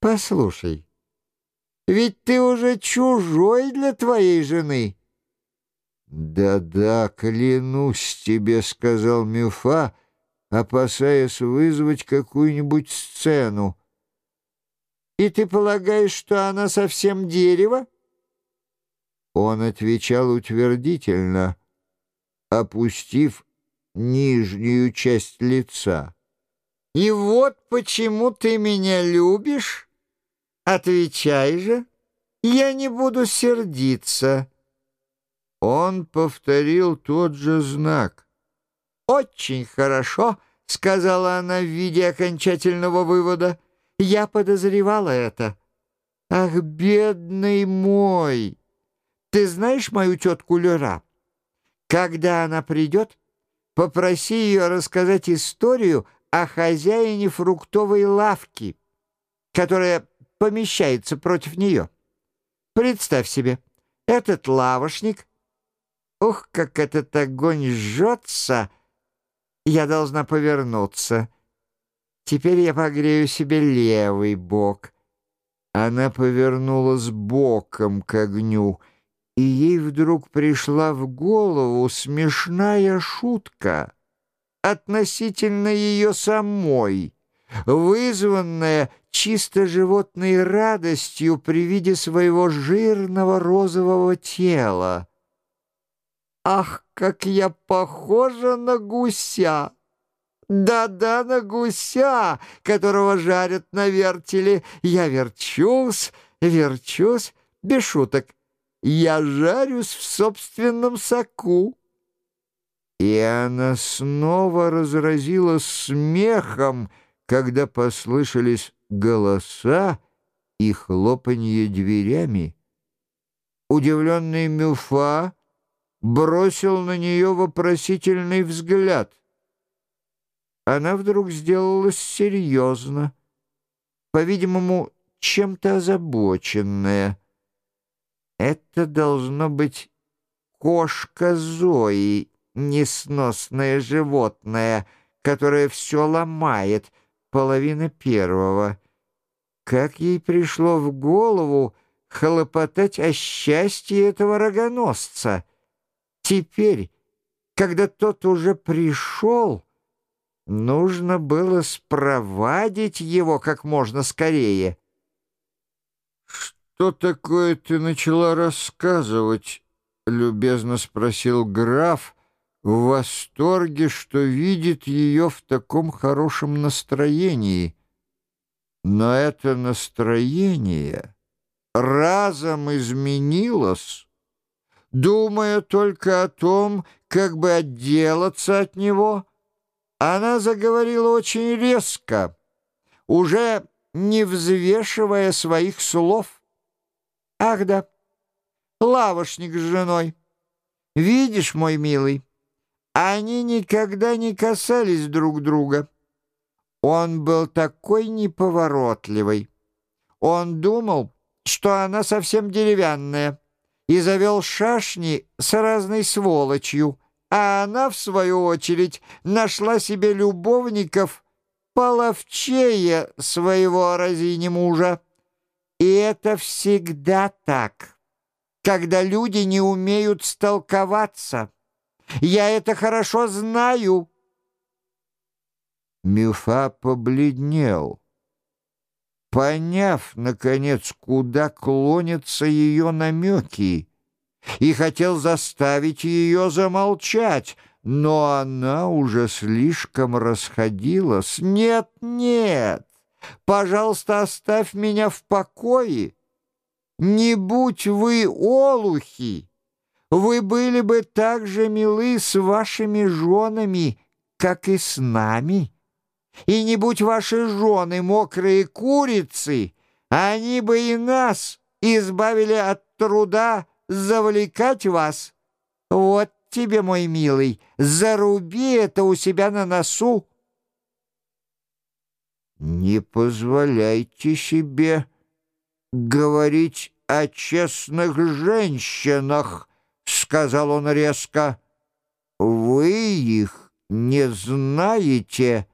Послушай, ведь ты уже чужой для твоей жены. «Да-да, клянусь тебе», — сказал Мюфа, опасаясь вызвать какую-нибудь сцену. «И ты полагаешь, что она совсем дерево?» Он отвечал утвердительно, опустив нижнюю часть лица. «И вот почему ты меня любишь? Отвечай же, я не буду сердиться». Он повторил тот же знак. «Очень хорошо», — сказала она в виде окончательного вывода. «Я подозревала это». «Ах, бедный мой! Ты знаешь мою тетку Лера? Когда она придет, попроси ее рассказать историю о хозяине фруктовой лавки, которая помещается против нее. Представь себе, этот лавошник Ух, как этот огонь жжется! Я должна повернуться. Теперь я погрею себе левый бок. Она повернулась боком к огню, и ей вдруг пришла в голову смешная шутка относительно ее самой, вызванная чисто животной радостью при виде своего жирного розового тела. Ах, как я похожа на гуся! Да-да, на гуся, которого жарят на вертеле. Я верчусь, верчусь, без шуток. Я жарюсь в собственном соку. И она снова разразила смехом, когда послышались голоса и хлопанье дверями. Удивленный Мюфа бросил на нее вопросительный взгляд. Она вдруг сделалась серьезно, по-видимому, чем-то озабоченная. Это должно быть кошка Зои, несносное животное, которое все ломает, половина первого. Как ей пришло в голову хлопотать о счастье этого рогоносца — Теперь, когда тот уже пришел, нужно было спровадить его как можно скорее. «Что такое ты начала рассказывать?» — любезно спросил граф, в восторге, что видит ее в таком хорошем настроении. Но это настроение разом изменилось, думая только о том, как бы отделаться от него, она заговорила очень резко, уже не взвешивая своих слов. «Ах да, лавошник с женой. Видишь, мой милый, они никогда не касались друг друга. Он был такой неповоротливый. Он думал, что она совсем деревянная» и завел шашни с разной сволочью, а она, в свою очередь, нашла себе любовников половчее своего разини мужа. И это всегда так, когда люди не умеют столковаться. Я это хорошо знаю. Мюфа побледнел, поняв, наконец, куда клонятся ее намеки, и хотел заставить ее замолчать, но она уже слишком расходилась. «Нет, нет, пожалуйста, оставь меня в покое. Не будь вы олухи, вы были бы так же милы с вашими женами, как и с нами». И не будь ваши жены мокрые курицы, они бы и нас избавили от труда завлекать вас. Вот тебе, мой милый, заруби это у себя на носу. Не позволяйте себе говорить о честных женщинах, сказал он резко. Вы их не знаете.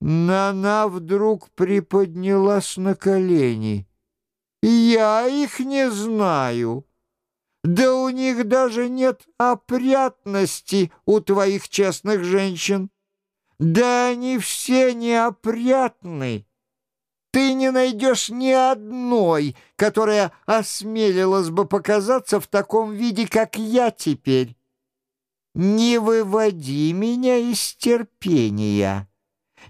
Нана вдруг приподнялась на колени. «Я их не знаю. Да у них даже нет опрятности у твоих честных женщин. Да они все неопрятны. Ты не найдешь ни одной, которая осмелилась бы показаться в таком виде, как я теперь. Не выводи меня из терпения»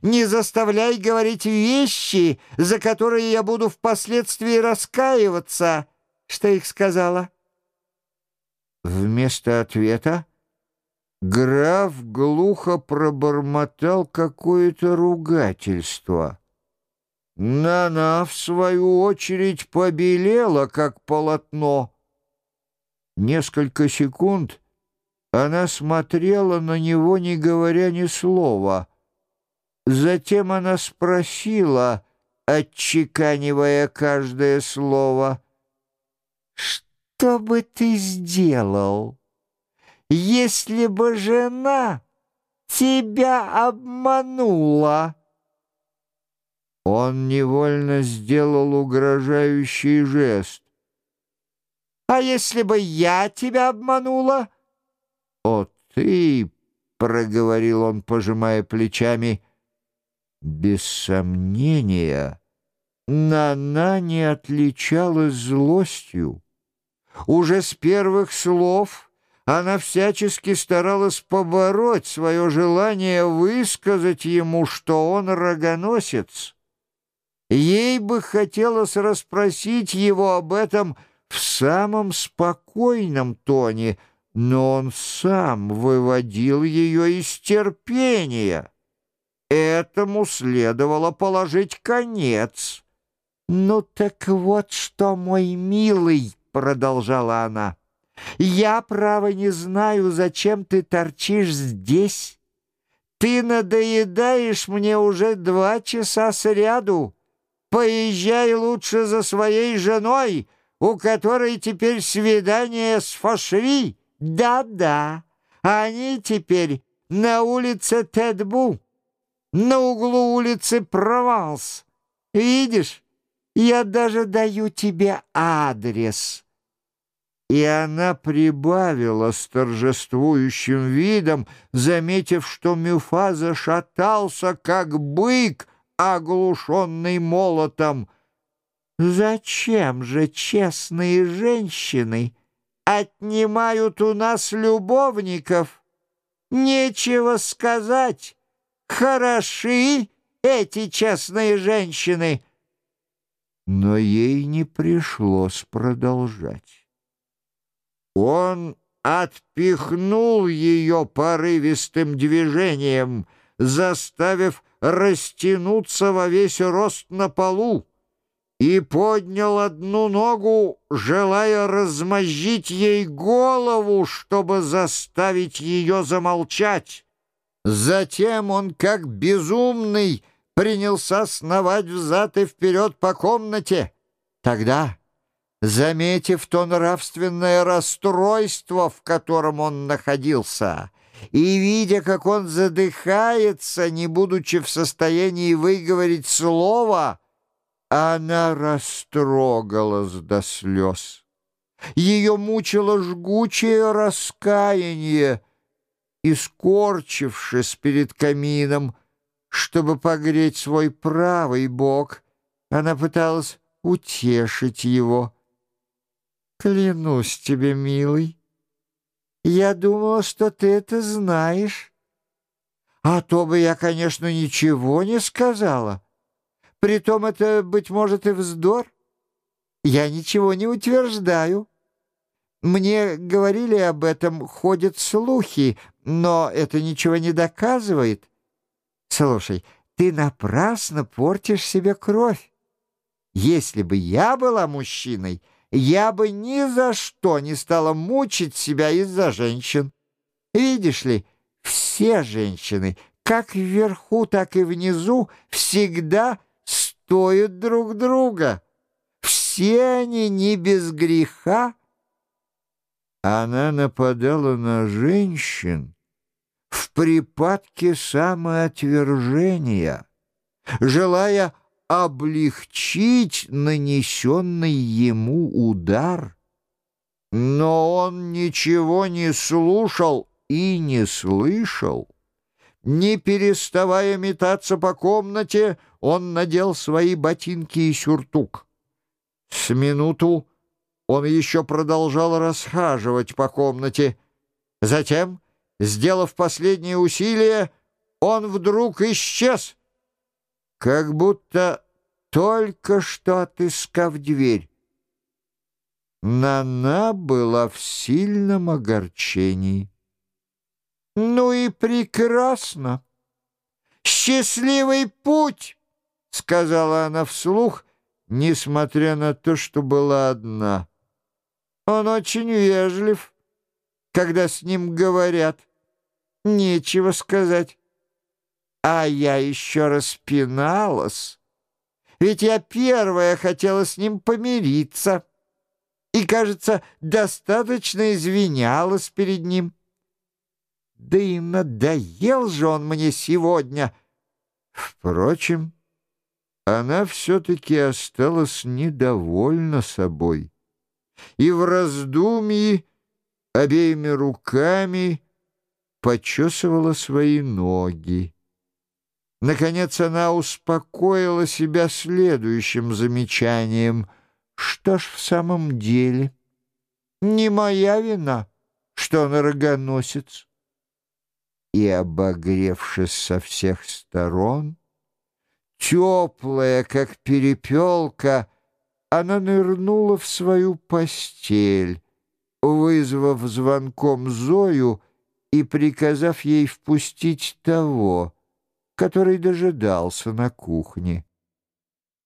не заставляй говорить вещи, за которые я буду впоследствии раскаиваться. Что их сказала?» Вместо ответа граф глухо пробормотал какое-то ругательство. Нана, в свою очередь, побелела, как полотно. Несколько секунд она смотрела на него, не говоря ни слова — Затем она спросила, отчеканивая каждое слово, «Что бы ты сделал, если бы жена тебя обманула?» Он невольно сделал угрожающий жест. «А если бы я тебя обманула?» «О, ты!» — проговорил он, пожимая плечами — без сомнения, Нана не отличалась злостью. Уже с первых слов она всячески старалась побороть свое желание высказать ему, что он рогоносец. Ей бы хотелось расспросить его об этом в самом спокойном тоне, но он сам выводил ее из терпения. Этому следовало положить конец. «Ну так вот что, мой милый», — продолжала она, — «я, право, не знаю, зачем ты торчишь здесь. Ты надоедаешь мне уже два часа сряду. Поезжай лучше за своей женой, у которой теперь свидание с Фошри. Да-да, они теперь на улице Тедбу» на углу улицы Прованс. Видишь, я даже даю тебе адрес». И она прибавила с торжествующим видом, заметив, что Мюфа зашатался, как бык, оглушенный молотом. «Зачем же честные женщины отнимают у нас любовников? Нечего сказать». Хороши эти честные женщины!» Но ей не пришлось продолжать. Он отпихнул ее порывистым движением, заставив растянуться во весь рост на полу, и поднял одну ногу, желая размозжить ей голову, чтобы заставить ее замолчать. Затем он, как безумный, принялся сновать взад и вперед по комнате. Тогда, заметив то нравственное расстройство, в котором он находился, и видя, как он задыхается, не будучи в состоянии выговорить слово, она растрогалась до слез. Ее мучило жгучее раскаяние, и, скорчившись перед камином, чтобы погреть свой правый бок, она пыталась утешить его. «Клянусь тебе, милый, я думала, что ты это знаешь. А то бы я, конечно, ничего не сказала. Притом это, быть может, и вздор. Я ничего не утверждаю». Мне говорили об этом, ходят слухи, но это ничего не доказывает. Слушай, ты напрасно портишь себе кровь. Если бы я была мужчиной, я бы ни за что не стала мучить себя из-за женщин. Видишь ли, все женщины, как вверху, так и внизу, всегда стоят друг друга. Все они не без греха, она нападала на женщин в припадке самоотвержения. желая облегчить нанесенный ему удар. Но он ничего не слушал и не слышал. Не переставая метаться по комнате, он надел свои ботинки и сюртук. С минуту он еще продолжал расхаживать по комнате. Затем, сделав последнее усилие, он вдруг исчез, как будто только что отыскав дверь. Нана была в сильном огорчении. «Ну и прекрасно! Счастливый путь!» — сказала она вслух, несмотря на то, что была одна. «Он очень вежлив, когда с ним говорят. Нечего сказать. А я еще распиналась, ведь я первая хотела с ним помириться» и, кажется, достаточно извинялась перед ним. Да и надоел же он мне сегодня. Впрочем, она все-таки осталась недовольна собой и в раздумье обеими руками почесывала свои ноги. Наконец она успокоила себя следующим замечанием — что ж в самом деле? Не моя вина, что он рогоносец. И, обогревшись со всех сторон, теплая, как перепелка, она нырнула в свою постель, вызвав звонком Зою и приказав ей впустить того, который дожидался на кухне.